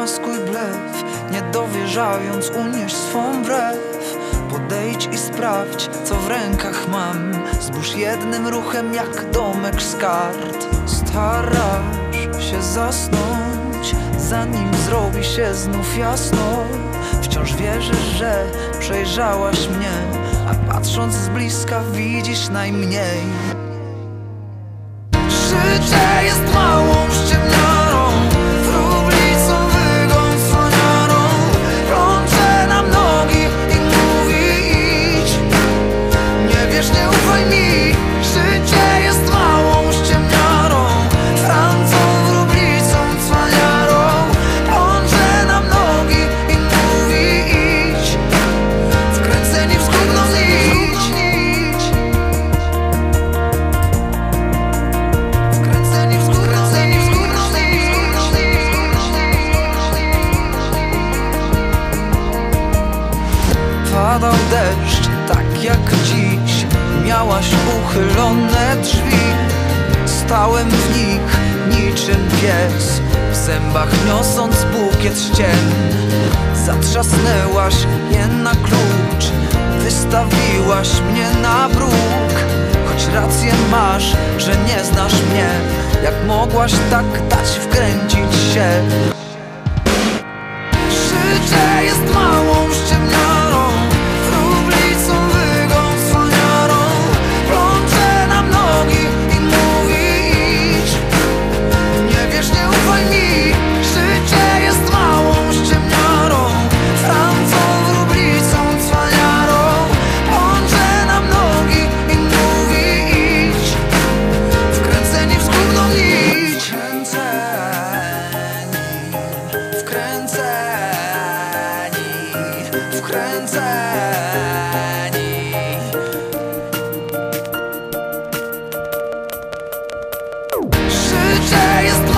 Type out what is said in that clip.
maskuj blef Nie dowierzając unieś swą brew Podejdź i sprawdź co w rękach mam. Zbóż jednym ruchem jak domek z kart. Starasz się zasnąć Zanim zrobi się znów jasno. Wciąż wierzysz, że przejrzałaś mnie A patrząc z bliska widzisz najmniej Padał deszcz, tak jak dziś. Miałaś uchylone drzwi. Stałem w nich niczym pies. W zębach niosąc bukiet ścien. Zatrzasnęłaś je na klucz. Wystawiłaś mnie na bruk. Choć rację masz, że nie znasz mnie. Jak mogłaś tak dać wkręcić się Życie jest